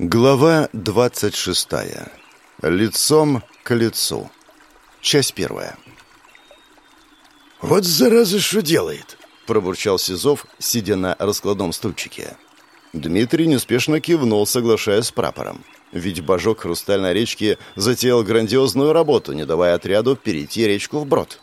Глава 26. Лицом к лицу. Часть первая. «Вот зараза что делает!» — пробурчал Сизов, сидя на раскладном стульчике. Дмитрий неспешно кивнул, соглашаясь с прапором. Ведь божок Хрустальной речки затеял грандиозную работу, не давая отряду перейти речку вброд.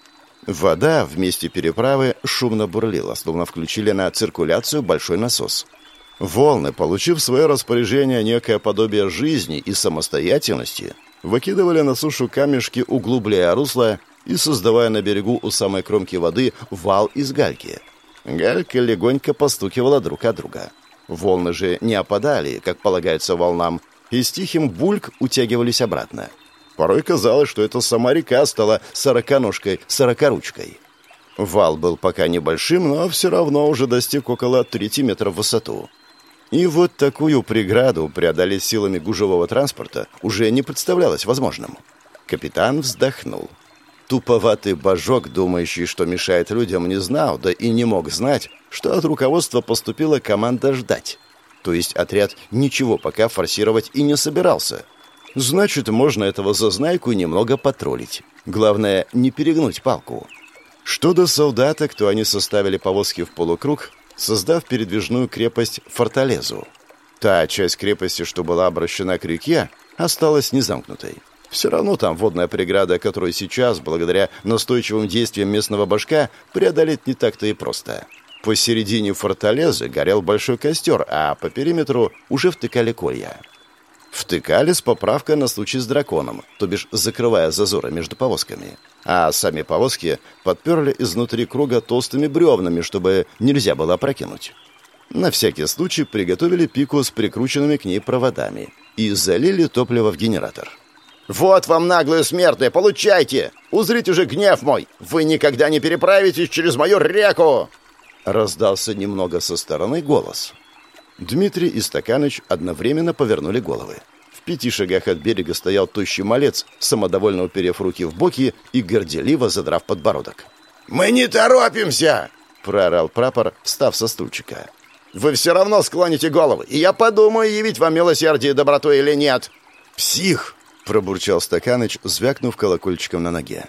Вода в месте переправы шумно бурлила, словно включили на циркуляцию большой насос — Волны, получив в свое распоряжение некое подобие жизни и самостоятельности, выкидывали на сушу камешки, углубляя русло и создавая на берегу у самой кромки воды вал из гальки. Галька легонько постукивала друг от друга. Волны же не опадали, как полагается волнам, и с тихим бульк утягивались обратно. Порой казалось, что это сама река стала сороконожкой, сорокоручкой. Вал был пока небольшим, но все равно уже достиг около трети метров в высоту. И вот такую преграду преодолеть силами гужевого транспорта уже не представлялось возможным. Капитан вздохнул. Туповатый божок, думающий, что мешает людям, не знал, да и не мог знать, что от руководства поступила команда ждать. То есть отряд ничего пока форсировать и не собирался. Значит, можно этого зазнайку немного потроллить. Главное, не перегнуть палку. Что до солдаток, то они составили повозки в полукруг, создав передвижную крепость Форталезу. Та часть крепости, что была обращена к реке, осталась незамкнутой. Все равно там водная преграда, которую сейчас, благодаря настойчивым действиям местного башка, преодолеть не так-то и просто. Посередине форталезы горел большой костер, а по периметру уже втыкали колья. Втыкали с поправкой на случай с драконом, то бишь закрывая зазоры между повозками. А сами повозки подперли изнутри круга толстыми бревнами, чтобы нельзя было опрокинуть. На всякий случай приготовили пику с прикрученными к ней проводами и залили топливо в генератор. «Вот вам, наглые смертные, получайте! Узрите же гнев мой! Вы никогда не переправитесь через мою реку!» Раздался немного со стороны голос. Дмитрий и Стаканыч одновременно повернули головы. В пяти шагах от берега стоял тощий малец, самодовольно уперев руки в боки и горделиво задрав подбородок. «Мы не торопимся!» — проорал прапор, встав со стульчика. «Вы все равно склоните головы, и я подумаю, явить вам милосердие и доброту или нет!» «Псих!» — пробурчал Стаканыч, звякнув колокольчиком на ноге.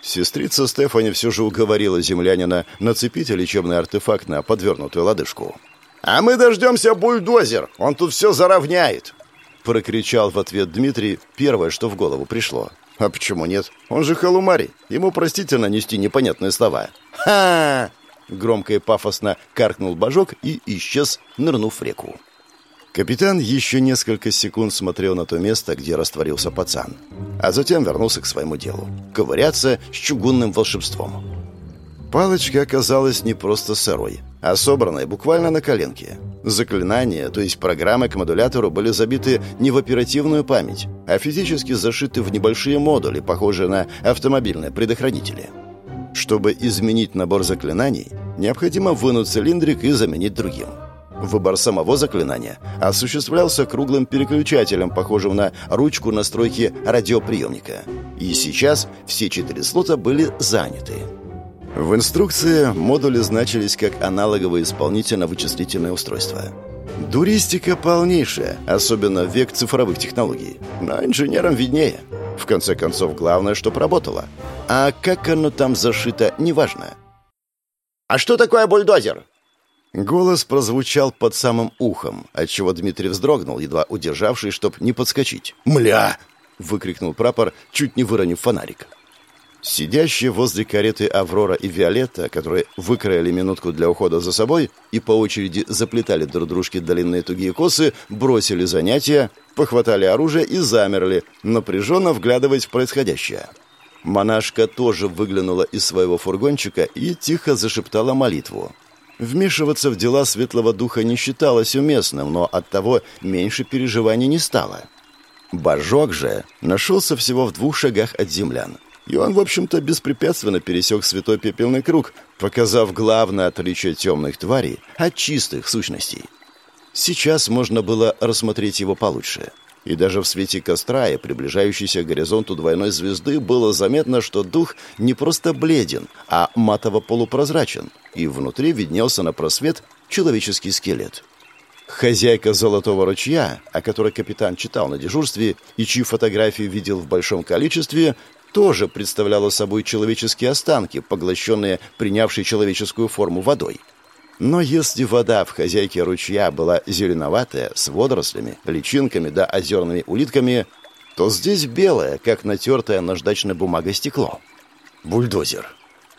Сестрица Стефани все же уговорила землянина нацепить лечебный артефакт на подвернутую лодыжку. «А мы дождемся бульдозер, он тут все заровняет!» Прокричал в ответ Дмитрий первое, что в голову пришло. «А почему нет? Он же халумарий, ему простительно нести непонятные слова». «Ха!» Громко и пафосно каркнул божок и исчез, нырнув в реку. Капитан еще несколько секунд смотрел на то место, где растворился пацан, а затем вернулся к своему делу — ковыряться с чугунным волшебством. Палочка оказалась не просто сырой, а собранной буквально на коленке. Заклинания, то есть программы к модулятору, были забиты не в оперативную память, а физически зашиты в небольшие модули, похожие на автомобильные предохранители. Чтобы изменить набор заклинаний, необходимо вынуть цилиндрик и заменить другим. Выбор самого заклинания осуществлялся круглым переключателем, похожим на ручку настройки радиоприемника. И сейчас все четыре слота были заняты. В инструкции модули значились как аналоговые исполнительно-вычислительные устройства. Дуристика полнейшая, особенно в век цифровых технологий. Но инженерам виднее. В конце концов, главное, чтоб работало. А как оно там зашито, неважно. «А что такое бульдозер?» Голос прозвучал под самым ухом, отчего Дмитрий вздрогнул, едва удержавший, чтоб не подскочить. «Мля!» — выкрикнул прапор, чуть не выронив фонарик. Сидящие возле кареты Аврора и Виолетта, которые выкроили минутку для ухода за собой и по очереди заплетали друг дружке длинные тугие косы, бросили занятия, похватали оружие и замерли, напряженно вглядываясь в происходящее. Монашка тоже выглянула из своего фургончика и тихо зашептала молитву. Вмешиваться в дела светлого духа не считалось уместным, но оттого меньше переживаний не стало. Божок же нашелся всего в двух шагах от землян. И он, в общем-то, беспрепятственно пересек святой пепельный круг, показав главное отличие темных тварей от чистых сущностей. Сейчас можно было рассмотреть его получше. И даже в свете костра и приближающейся к горизонту двойной звезды было заметно, что дух не просто бледен, а матово-полупрозрачен, и внутри виднелся на просвет человеческий скелет. Хозяйка «Золотого ручья», о которой капитан читал на дежурстве и чьи фотографии видел в большом количестве, тоже представляла собой человеческие останки, поглощенные принявшей человеческую форму водой. Но если вода в хозяйке ручья была зеленоватая, с водорослями, личинками да озерными улитками, то здесь белое, как натертая наждачной бумагой стекло. Бульдозер.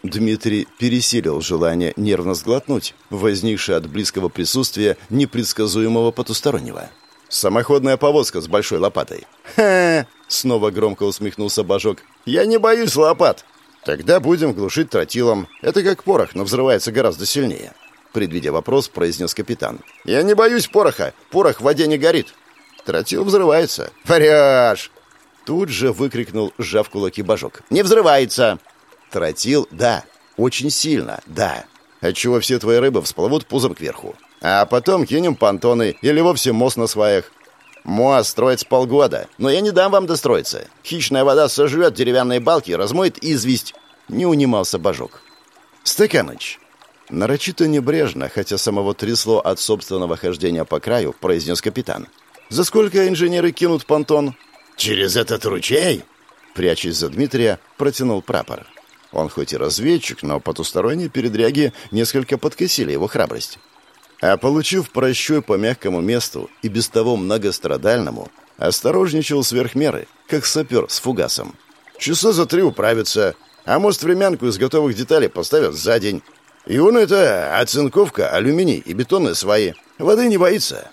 Дмитрий пересилил желание нервно сглотнуть, возникшее от близкого присутствия непредсказуемого потустороннего. «Самоходная повозка с большой лопатой». «Ха!» — снова громко усмехнулся Бажок. «Я не боюсь лопат!» «Тогда будем глушить тротилом. Это как порох, но взрывается гораздо сильнее». Предвидя вопрос, произнес капитан. «Я не боюсь пороха. Порох в воде не горит». «Тротил взрывается». «Варяж!» Тут же выкрикнул, сжав кулаки Бажок. «Не взрывается!» Тротил — да. Очень сильно, да. Отчего все твои рыбы всплывут пузом кверху. А потом кинем понтоны или вовсе мост на сваях. Мост строится полгода, но я не дам вам достроиться. Хищная вода сожрет деревянные балки и размоет известь. Не унимался Бажок. Стаканыч. Нарочито небрежно, хотя самого трясло от собственного хождения по краю, произнес капитан. «За сколько инженеры кинут понтон?» «Через этот ручей?» Прячась за Дмитрия, протянул прапор. Он хоть и разведчик, но потусторонние передряги несколько подкосили его храбрость. А получив прощой по мягкому месту и без того многострадальному, осторожничал сверх меры, как сапер с фугасом. Часа за три управится, а может времянку из готовых деталей поставят за день. И он это оцинковка, алюминий и бетонные сваи. Воды не боится.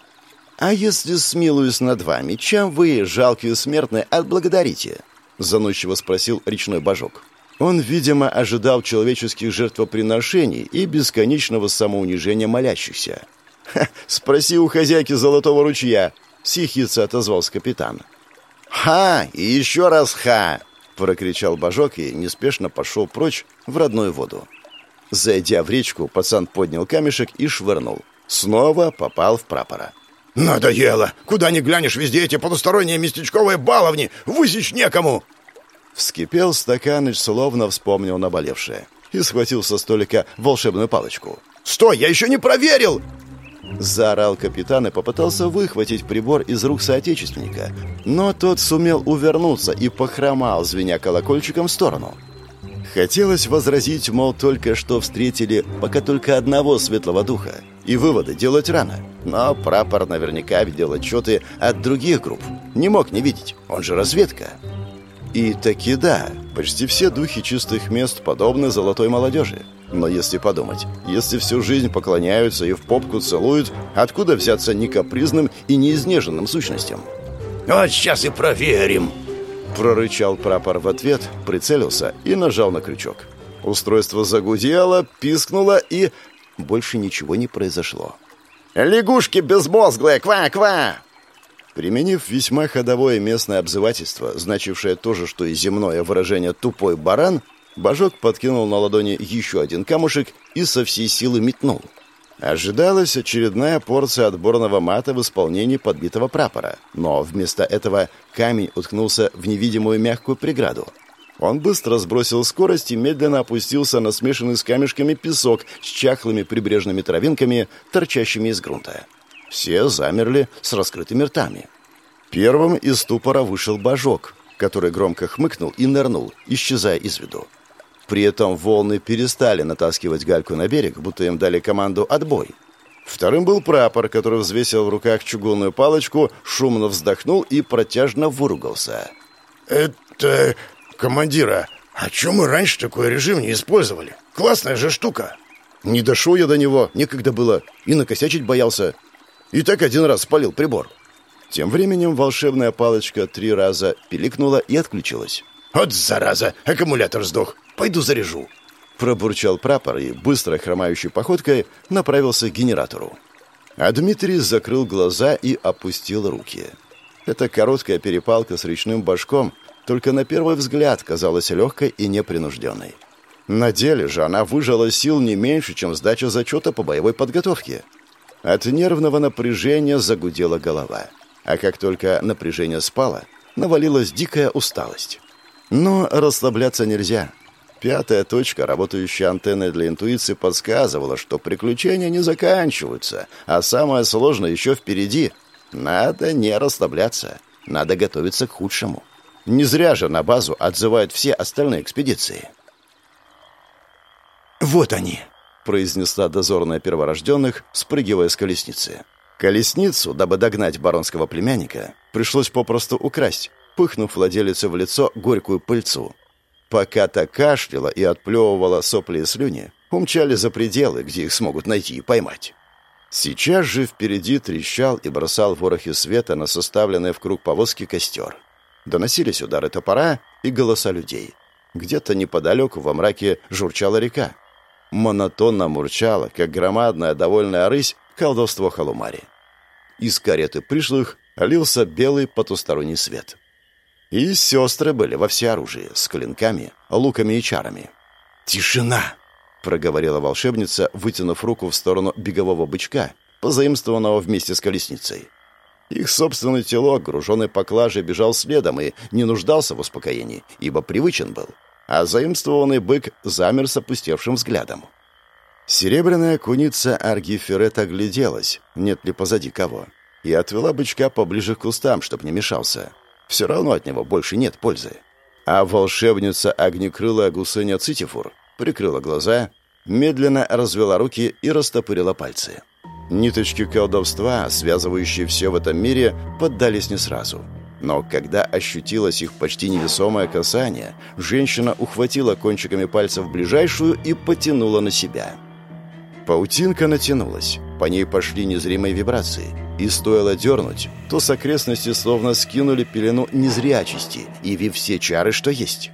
А если смилуюсь над вами, чем вы, жалкие смертные, отблагодарите? Заносчиво спросил речной божок. Он, видимо, ожидал человеческих жертвоприношений и бесконечного самоунижения молящихся. «Ха, спроси у хозяйки золотого ручья», — сихица отозвался капитан. «Ха! И еще раз ха!» — прокричал Божок и неспешно пошел прочь в родную воду. Зайдя в речку, пацан поднял камешек и швырнул. Снова попал в прапора. «Надоело! Куда ни глянешь, везде эти потусторонние местечковые баловни! Высечь некому!» Вскипел стаканыч, словно вспомнил наболевшее, и схватил со столика волшебную палочку. «Стой, я еще не проверил!» Заорал капитан и попытался выхватить прибор из рук соотечественника, но тот сумел увернуться и похромал, звеня колокольчиком в сторону. Хотелось возразить, мол, только что встретили пока только одного светлого духа, и выводы делать рано. Но прапор наверняка видел отчеты от других групп. Не мог не видеть, он же разведка. И таки да, почти все духи чистых мест подобны золотой молодежи. Но если подумать, если всю жизнь поклоняются и в попку целуют, откуда взяться не капризным и не изнеженным сущностям? «Вот сейчас и проверим!» Прорычал прапор в ответ, прицелился и нажал на крючок. Устройство загудело, пискнуло и... Больше ничего не произошло. «Лягушки безмозглые! Ква-ква!» Применив весьма ходовое местное обзывательство, значившее то же, что и земное выражение «тупой баран», Божок подкинул на ладони еще один камушек и со всей силы метнул. Ожидалась очередная порция отборного мата в исполнении подбитого прапора, но вместо этого камень уткнулся в невидимую мягкую преграду. Он быстро сбросил скорость и медленно опустился на смешанный с камешками песок с чахлыми прибрежными травинками, торчащими из грунта. Все замерли с раскрытыми ртами. Первым из ступора вышел божок, который громко хмыкнул и нырнул, исчезая из виду. При этом волны перестали натаскивать гальку на берег, будто им дали команду «отбой». Вторым был прапор, который взвесил в руках чугунную палочку, шумно вздохнул и протяжно выругался. «Это... командира, а чем мы раньше такой режим не использовали? Классная же штука!» «Не дошел я до него, некогда было, и накосячить боялся. И так один раз спалил прибор. Тем временем волшебная палочка три раза пиликнула и отключилась. «Вот зараза! Аккумулятор сдох! Пойду заряжу!» Пробурчал прапор и, быстро хромающей походкой, направился к генератору. А Дмитрий закрыл глаза и опустил руки. Эта короткая перепалка с речным башком только на первый взгляд казалась легкой и непринужденной. На деле же она выжила сил не меньше, чем сдача зачета по боевой подготовке. От нервного напряжения загудела голова. А как только напряжение спало, навалилась дикая усталость. Но расслабляться нельзя. Пятая точка, работающая антенной для интуиции, подсказывала, что приключения не заканчиваются, а самое сложное еще впереди. Надо не расслабляться, надо готовиться к худшему. Не зря же на базу отзывают все остальные экспедиции. «Вот они!» — произнесла дозорная перворожденных, спрыгивая с колесницы. Колесницу, дабы догнать баронского племянника, пришлось попросту украсть, пыхнув владелице в лицо горькую пыльцу. Пока та кашляла и отплевывала сопли и слюни, умчали за пределы, где их смогут найти и поймать. Сейчас же впереди трещал и бросал ворохи света на составленный в круг повозки костер. Доносились удары топора и голоса людей. Где-то неподалеку во мраке журчала река. Монотонно мурчала, как громадная довольная рысь, колдовство Халумари. Из кареты пришлых лился белый потусторонний свет. И сестры были во всеоружии, с клинками, луками и чарами. «Тишина!» — проговорила волшебница, вытянув руку в сторону бегового бычка, позаимствованного вместе с колесницей. Их собственный тело, груженный поклажей, бежал следом и не нуждался в успокоении, ибо привычен был. А заимствованный бык замер с опустевшим взглядом. Серебряная куница Аргиферет огляделась, нет ли позади кого, и отвела бычка поближе к кустам, чтоб не мешался. Все равно от него больше нет пользы. А волшебница огнекрылая гусыня Цитифур прикрыла глаза, медленно развела руки и растопырила пальцы. Ниточки колдовства, связывающие все в этом мире, поддались не сразу. Но когда ощутилось их почти невесомое касание, женщина ухватила кончиками пальцев ближайшую и потянула на себя. Паутинка натянулась, по ней пошли незримые вибрации, и стоило дернуть, то с окрестности словно скинули пелену незрячести, явив все чары, что есть.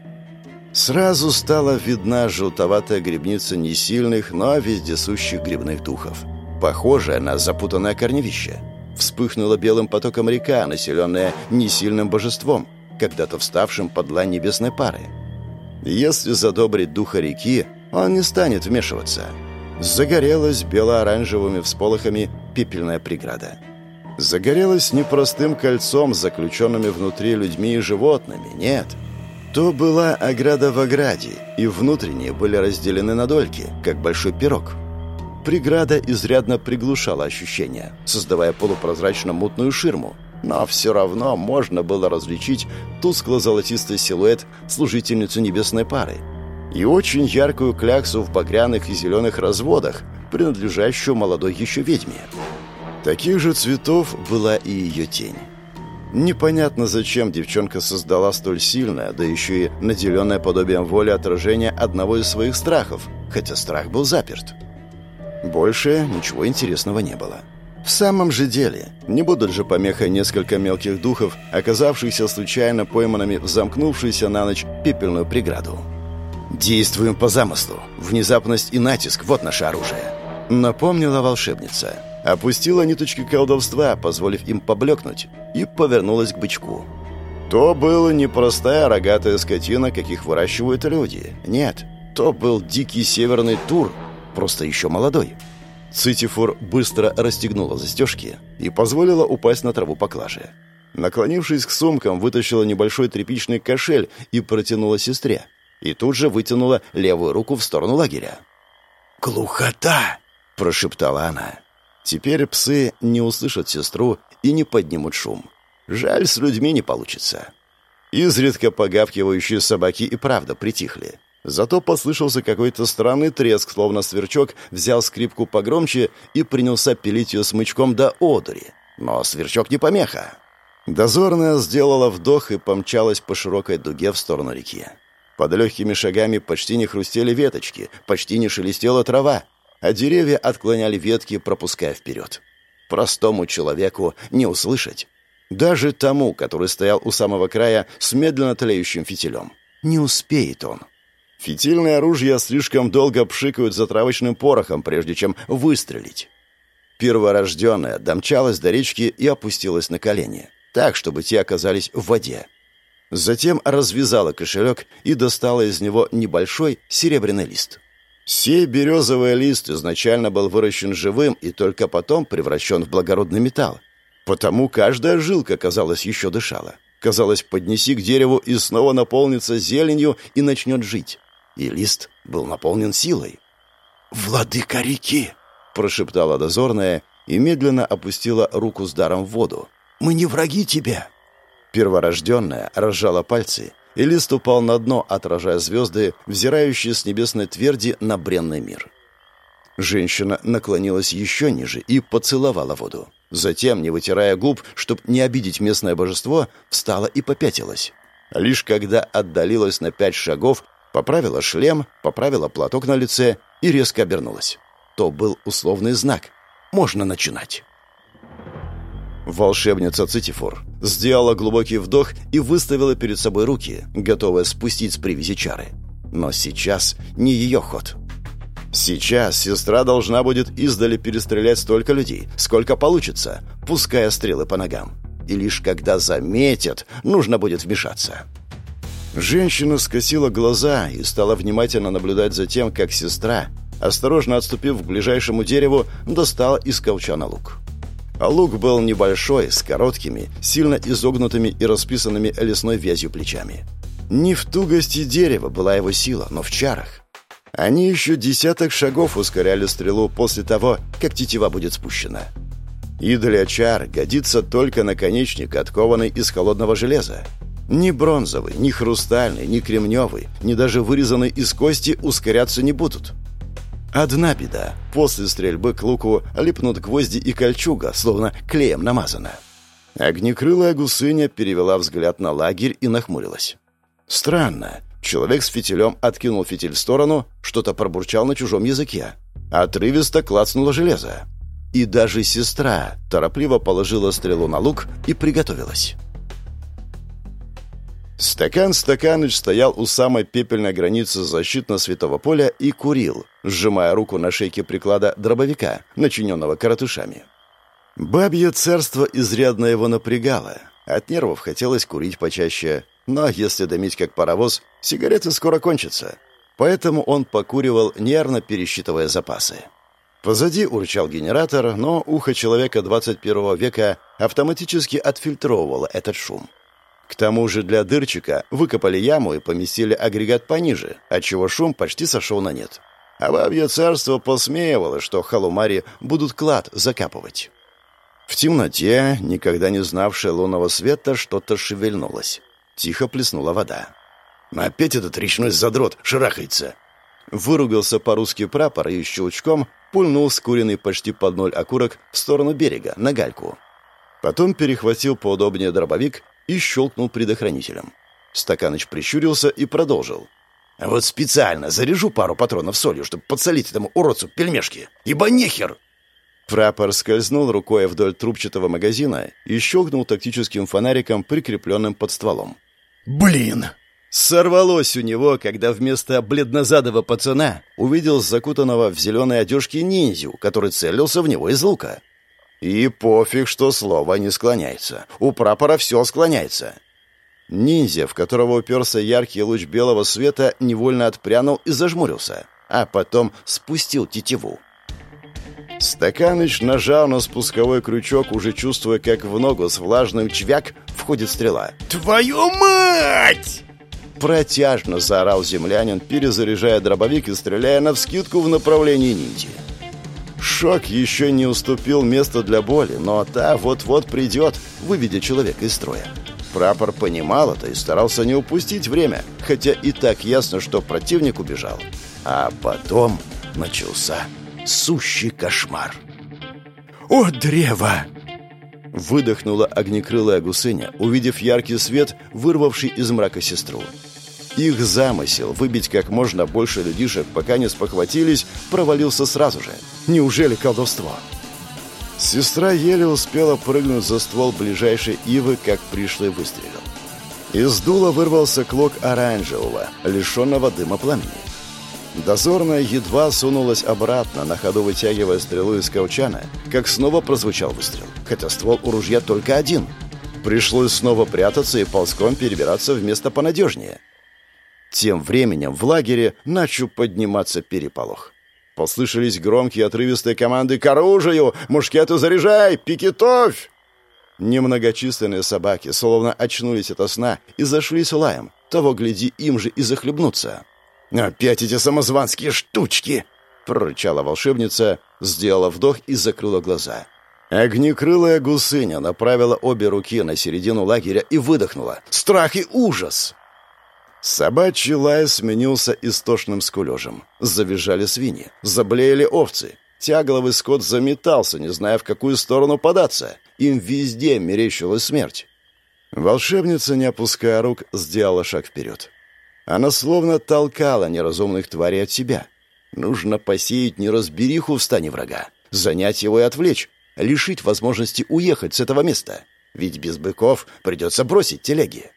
Сразу стала видна желтоватая грибница несильных, но вездесущих грибных духов, похожая на запутанное корневище. Вспыхнула белым потоком река, населенная несильным божеством, когда-то вставшим под лань небесной пары. Если задобрить духа реки, он не станет вмешиваться — Загорелась бело-оранжевыми всполохами пепельная преграда. Загорелась не простым кольцом заключенными внутри людьми и животными, нет. То была ограда в ограде, и внутренние были разделены на дольки, как большой пирог. Преграда изрядно приглушала ощущения, создавая полупрозрачно-мутную ширму, но все равно можно было различить тускло-золотистый силуэт служительницу небесной пары, и очень яркую кляксу в багряных и зеленых разводах, принадлежащую молодой еще ведьме. Таких же цветов была и ее тень. Непонятно, зачем девчонка создала столь сильное, да еще и наделенное подобием воли отражение одного из своих страхов, хотя страх был заперт. Больше ничего интересного не было. В самом же деле, не будут же помехой несколько мелких духов, оказавшихся случайно пойманными в замкнувшуюся на ночь пепельную преграду. «Действуем по замыслу. Внезапность и натиск — вот наше оружие», — напомнила волшебница. Опустила ниточки колдовства, позволив им поблекнуть, и повернулась к бычку. То была не простая рогатая скотина, каких выращивают люди. Нет, то был дикий северный тур, просто еще молодой. Цитифур быстро расстегнула застежки и позволила упасть на траву поклаже. Наклонившись к сумкам, вытащила небольшой тряпичный кошель и протянула сестре и тут же вытянула левую руку в сторону лагеря. «Глухота!» — прошептала она. «Теперь псы не услышат сестру и не поднимут шум. Жаль, с людьми не получится». Изредка погавкивающие собаки и правда притихли. Зато послышался какой-то странный треск, словно сверчок взял скрипку погромче и принялся пилить ее смычком до одури. Но сверчок не помеха. Дозорная сделала вдох и помчалась по широкой дуге в сторону реки. Под легкими шагами почти не хрустели веточки, почти не шелестела трава, а деревья отклоняли ветки, пропуская вперед. Простому человеку не услышать. Даже тому, который стоял у самого края с медленно тлеющим фитилем. Не успеет он. Фитильные оружия слишком долго пшикают за травочным порохом, прежде чем выстрелить. Перворожденная домчалась до речки и опустилась на колени, так, чтобы те оказались в воде. Затем развязала кошелек и достала из него небольшой серебряный лист. Сей березовый лист изначально был выращен живым и только потом превращен в благородный металл. Потому каждая жилка, казалось, еще дышала. Казалось, поднеси к дереву и снова наполнится зеленью и начнет жить. и лист был наполнен силой. «Владыка реки!» — прошептала дозорная и медленно опустила руку с даром в воду. «Мы не враги тебе!» Перворожденная разжала пальцы, и лист упал на дно, отражая звезды, взирающие с небесной тверди на бренный мир. Женщина наклонилась еще ниже и поцеловала воду. Затем, не вытирая губ, чтобы не обидеть местное божество, встала и попятилась. Лишь когда отдалилась на пять шагов, поправила шлем, поправила платок на лице и резко обернулась. То был условный знак. Можно начинать. Волшебница Цитифор сделала глубокий вдох и выставила перед собой руки, готовая спустить с привязи чары. Но сейчас не ее ход. Сейчас сестра должна будет издали перестрелять столько людей, сколько получится, пуская стрелы по ногам. И лишь когда заметят, нужно будет вмешаться. Женщина скосила глаза и стала внимательно наблюдать за тем, как сестра, осторожно отступив к ближайшему дереву, достала из колчана лук. А лук был небольшой, с короткими, сильно изогнутыми и расписанными лесной вязью плечами. Не в тугости дерева была его сила, но в чарах. Они еще десяток шагов ускоряли стрелу после того, как тетива будет спущена. И для чар годится только наконечник, откованный из холодного железа. Ни бронзовый, ни хрустальный, ни кремневый, ни даже вырезанный из кости ускоряться не будут. Одна беда. После стрельбы к луку липнут гвозди и кольчуга, словно клеем намазано. Огнекрылая гусыня перевела взгляд на лагерь и нахмурилась. Странно. Человек с фитилем откинул фитиль в сторону, что-то пробурчал на чужом языке. Отрывисто клацнуло железо. И даже сестра торопливо положила стрелу на лук и приготовилась. Стакан Стаканыч стоял у самой пепельной границы защитно-светового поля и курил, сжимая руку на шейке приклада дробовика, начиненного коротышами. Бабье царство изрядно его напрягало. От нервов хотелось курить почаще, но если дымить как паровоз, сигареты скоро кончатся. Поэтому он покуривал, нервно пересчитывая запасы. Позади урчал генератор, но ухо человека 21 века автоматически отфильтровывало этот шум. К тому же для дырчика выкопали яму и поместили агрегат пониже, отчего шум почти сошел на нет. А бабье царство посмеивало, что халумари будут клад закапывать. В темноте, никогда не знавшая лунного света, что-то шевельнулось. Тихо плеснула вода. «Опять этот речной задрот шарахается!» Выругался по-русски прапор и щелчком пульнул скуренный почти под ноль окурок в сторону берега, на гальку. Потом перехватил поудобнее дробовик и щелкнул предохранителем. Стаканыч прищурился и продолжил. «А вот специально заряжу пару патронов солью, чтобы подсолить этому уродцу пельмешки. Ибо нехер!» Прапор скользнул рукой вдоль трубчатого магазина и щелкнул тактическим фонариком, прикрепленным под стволом. «Блин!» Сорвалось у него, когда вместо бледнозадого пацана увидел закутанного в зеленой одежке ниндзю, который целился в него из лука. И пофиг, что слово не склоняется. У прапора все склоняется. Ниндзя, в которого уперся яркий луч белого света, невольно отпрянул и зажмурился, а потом спустил тетиву. Стаканыч нажал на спусковой крючок, уже чувствуя, как в ногу с влажным чвяк входит стрела. «Твою мать!» Протяжно заорал землянин, перезаряжая дробовик и стреляя навскидку в направлении ниндзя. Шок еще не уступил место для боли, но та вот-вот придет, выведя человека из строя. Прапор понимал это и старался не упустить время, хотя и так ясно, что противник убежал. А потом начался сущий кошмар. «О, древо!» Выдохнула огнекрылая гусыня, увидев яркий свет, вырвавший из мрака сестру. Их замысел выбить как можно больше людишек, пока не спохватились, провалился сразу же. Неужели колдовство? Сестра еле успела прыгнуть за ствол ближайшей ивы, как пришлый выстрелил. Из дула вырвался клок оранжевого, лишенного дыма пламени. Дозорная едва сунулась обратно, на ходу вытягивая стрелу из каучана, как снова прозвучал выстрел, хотя ствол у ружья только один. Пришлось снова прятаться и ползком перебираться в место понадежнее. Тем временем в лагере начал подниматься переполох. Послышались громкие отрывистые команды «К оружию! Мушкету заряжай! Пикетовь!» Немногочисленные собаки словно очнулись ото сна и зашлись лаем. Того, гляди, им же и захлебнуться. «Опять эти самозванские штучки!» — прорычала волшебница, сделала вдох и закрыла глаза. Огнекрылая гусыня направила обе руки на середину лагеря и выдохнула. «Страх и ужас!» Собачий лай сменился истошным скулежем. Завизжали свиньи, заблеяли овцы. Тягловый скот заметался, не зная, в какую сторону податься. Им везде мерещилась смерть. Волшебница, не опуская рук, сделала шаг вперед. Она словно толкала неразумных тварей от себя. Нужно посеять неразбериху в стане врага, занять его и отвлечь, лишить возможности уехать с этого места. Ведь без быков придется бросить телеги.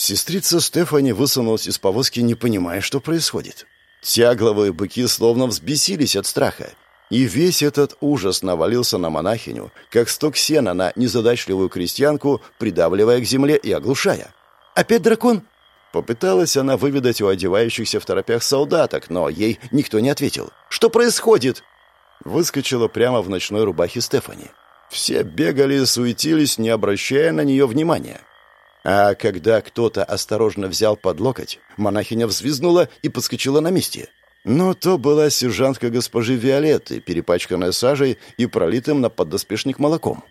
Сестрица Стефани высунулась из повозки, не понимая, что происходит. Тягловые быки словно взбесились от страха. И весь этот ужас навалился на монахиню, как сток сена на незадачливую крестьянку, придавливая к земле и оглушая. «Опять дракон?» Попыталась она выведать у одевающихся в торопях солдаток, но ей никто не ответил. «Что происходит?» Выскочила прямо в ночной рубахе Стефани. Все бегали и суетились, не обращая на нее внимания. А когда кто-то осторожно взял под локоть, монахиня взвизгнула и подскочила на месте. Но то была сержантка госпожи Виолетты, перепачканная сажей и пролитым на поддоспешник молоком.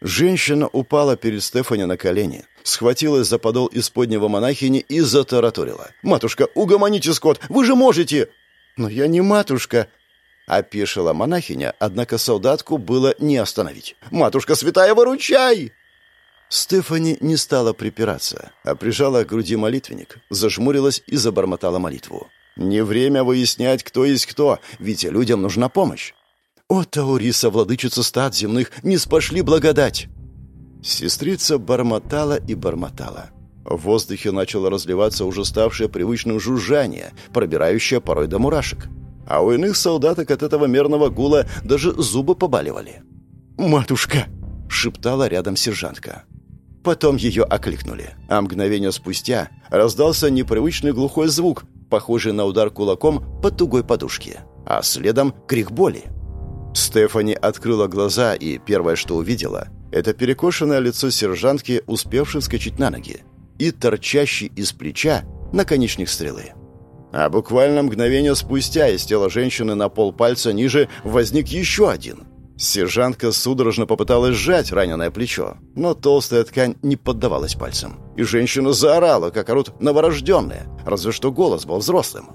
Женщина упала перед Стефани на колени, схватилась за подол исподнего монахини и затараторила. «Матушка, угомоните скот! Вы же можете!» «Но я не матушка!» Опешила монахиня, однако солдатку было не остановить. «Матушка святая, выручай!» Стефани не стала припираться, а прижала к груди молитвенник, зажмурилась и забормотала молитву. «Не время выяснять, кто есть кто, ведь людям нужна помощь». «О, Тауриса, владычица стад земных, не спошли благодать!» Сестрица бормотала и бормотала. В воздухе начало разливаться уже ставшее привычным жужжание, пробирающее порой до мурашек. А у иных солдаток от этого мерного гула даже зубы побаливали. «Матушка!» — шептала рядом сержантка. Потом ее окликнули, а мгновение спустя раздался непривычный глухой звук, похожий на удар кулаком по тугой подушке, а следом крик боли. Стефани открыла глаза, и первое, что увидела, это перекошенное лицо сержантки, успевшей вскочить на ноги, и торчащий из плеча наконечник стрелы. А буквально мгновение спустя из тела женщины на полпальца ниже возник еще один — Сержантка судорожно попыталась сжать раненое плечо, но толстая ткань не поддавалась пальцам. И женщина заорала, как орут новорожденные, разве что голос был взрослым.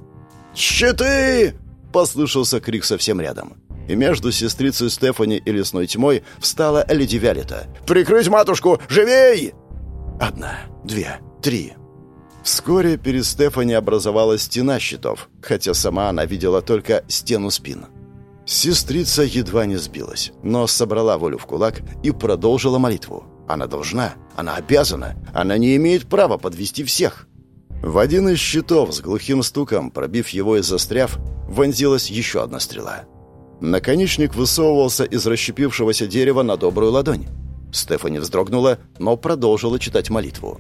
«Щиты!» — послышался крик совсем рядом. И между сестрицей Стефани и лесной тьмой встала леди Вялета. «Прикрыть матушку! Живей!» Одна, две, три. Вскоре перед Стефани образовалась стена щитов, хотя сама она видела только стену спин. Сестрица едва не сбилась, но собрала волю в кулак и продолжила молитву. Она должна, она обязана, она не имеет права подвести всех. В один из щитов с глухим стуком, пробив его и застряв, вонзилась еще одна стрела. Наконечник высовывался из расщепившегося дерева на добрую ладонь. Стефани вздрогнула, но продолжила читать молитву.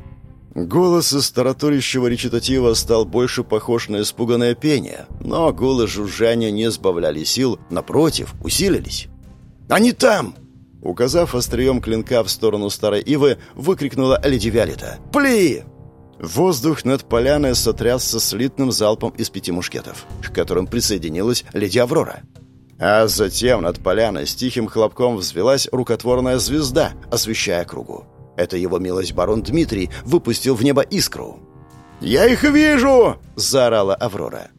Голос из тараторящего речитатива стал больше похож на испуганное пение, но голос жужжания не сбавляли сил, напротив, усилились. «Они там!» Указав острием клинка в сторону старой ивы, выкрикнула леди Виолетта. «Пли!» Воздух над поляной сотрясся слитным залпом из пяти мушкетов, к которым присоединилась леди Аврора. А затем над поляной с тихим хлопком взвелась рукотворная звезда, освещая кругу. Это его милость барон Дмитрий выпустил в небо искру. «Я их вижу!» – заорала Аврора.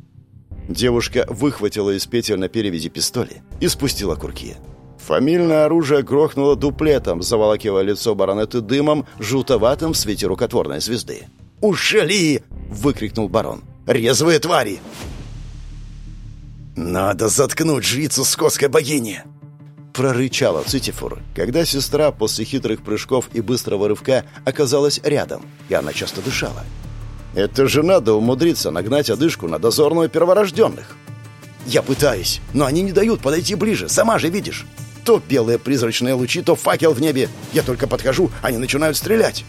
Девушка выхватила из петель на перевязи пистоли и спустила курки. Фамильное оружие грохнуло дуплетом, заволакивая лицо баронеты дымом, желтоватым в свете рукотворной звезды. «Ушли!» — выкрикнул барон. «Резвые твари!» «Надо заткнуть жрицу скотской богини!» Прорычала Цитифур, когда сестра после хитрых прыжков и быстрого рывка оказалась рядом, и она часто дышала. «Это же надо умудриться нагнать одышку на дозорную перворожденных!» «Я пытаюсь, но они не дают подойти ближе, сама же видишь!» То белые призрачные лучи, то факел в небе. Я только подхожу, они начинают стрелять.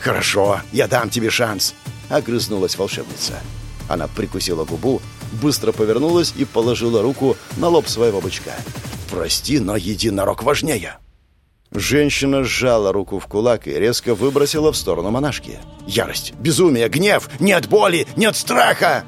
«Хорошо, я дам тебе шанс», — огрызнулась волшебница. Она прикусила губу, быстро повернулась и положила руку на лоб своего бычка. «Прости, но единорог важнее». Женщина сжала руку в кулак и резко выбросила в сторону монашки. Ярость, безумие, гнев, нет боли, нет страха!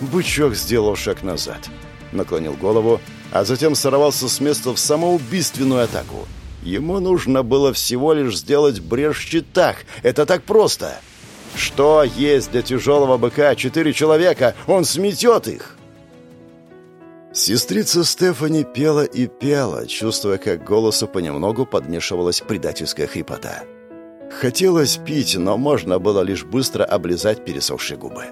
Бычок сделал шаг назад, наклонил голову, а затем сорвался с места в самоубийственную атаку. Ему нужно было всего лишь сделать брешь в щитах. Это так просто. Что есть для тяжелого быка четыре человека? Он сметет их. Сестрица Стефани пела и пела, чувствуя, как голосу понемногу подмешивалась предательская хрипота. Хотелось пить, но можно было лишь быстро облизать пересохшие губы.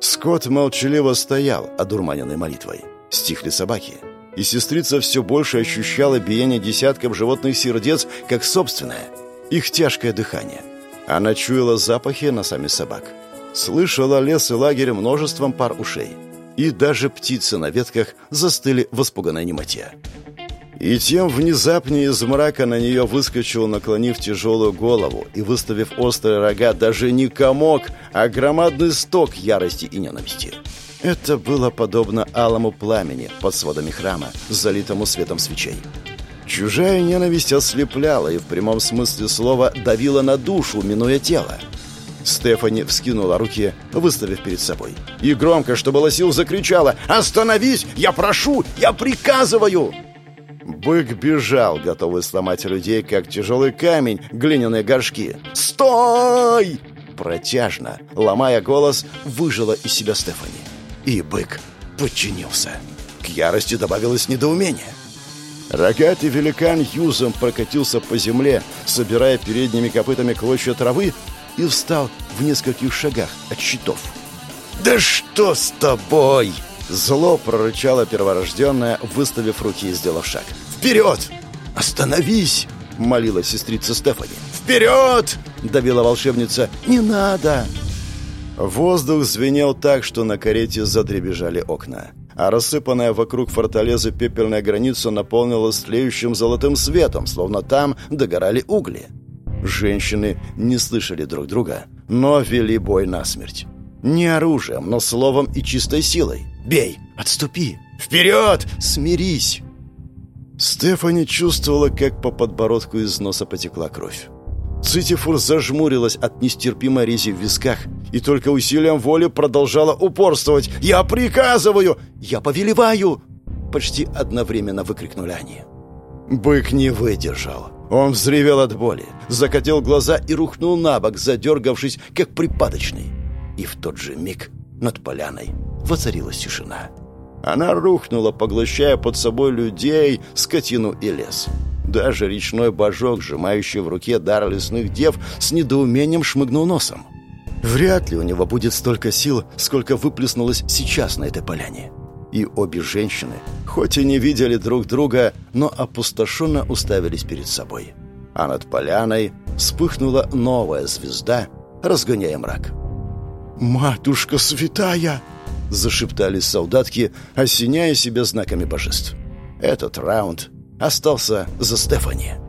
Скотт молчаливо стоял, одурманенный молитвой. Стихли собаки. И сестрица все больше ощущала биение десятков животных сердец, как собственное. Их тяжкое дыхание. Она чуяла запахи носами собак. Слышала лес и лагерь множеством пар ушей и даже птицы на ветках застыли в испуганной немоте. И тем внезапнее из мрака на нее выскочил, наклонив тяжелую голову и выставив острые рога даже не комок, а громадный сток ярости и ненависти. Это было подобно алому пламени под сводами храма, залитому светом свечей. Чужая ненависть ослепляла и в прямом смысле слова давила на душу, минуя тело. Стефани вскинула руки, выставив перед собой. И громко, что было сил, закричала «Остановись! Я прошу! Я приказываю!» Бык бежал, готовый сломать людей, как тяжелый камень, глиняные горшки. «Стой!» Протяжно, ломая голос, выжила из себя Стефани. И бык подчинился. К ярости добавилось недоумение. Рогатый великан юзом прокатился по земле, собирая передними копытами клочья травы, и встал в нескольких шагах от щитов. «Да что с тобой?» Зло прорычала перворожденная, выставив руки и сделав шаг. «Вперед! Остановись!» — молила сестрица Стефани. «Вперед!» — давила волшебница. «Не надо!» Воздух звенел так, что на карете задребежали окна, а рассыпанная вокруг форталезы пепельная граница наполнилась тлеющим золотым светом, словно там догорали угли. Женщины не слышали друг друга, но вели бой насмерть. Не оружием, но словом и чистой силой. «Бей! Отступи! Вперед! Смирись!» Стефани чувствовала, как по подбородку из носа потекла кровь. Цитифур зажмурилась от нестерпимой рези в висках и только усилием воли продолжала упорствовать. «Я приказываю! Я повелеваю!» Почти одновременно выкрикнули они. Бык не выдержал. Он взревел от боли, закатил глаза и рухнул на бок, задергавшись, как припадочный. И в тот же миг над поляной воцарилась тишина. Она рухнула, поглощая под собой людей, скотину и лес. Даже речной божок, сжимающий в руке дар лесных дев, с недоумением шмыгнул носом. Вряд ли у него будет столько сил, сколько выплеснулось сейчас на этой поляне и обе женщины, хоть и не видели друг друга, но опустошенно уставились перед собой. А над поляной вспыхнула новая звезда, разгоняя мрак. «Матушка святая!» — зашептали солдатки, осеняя себя знаками божеств. Этот раунд остался за Стефани.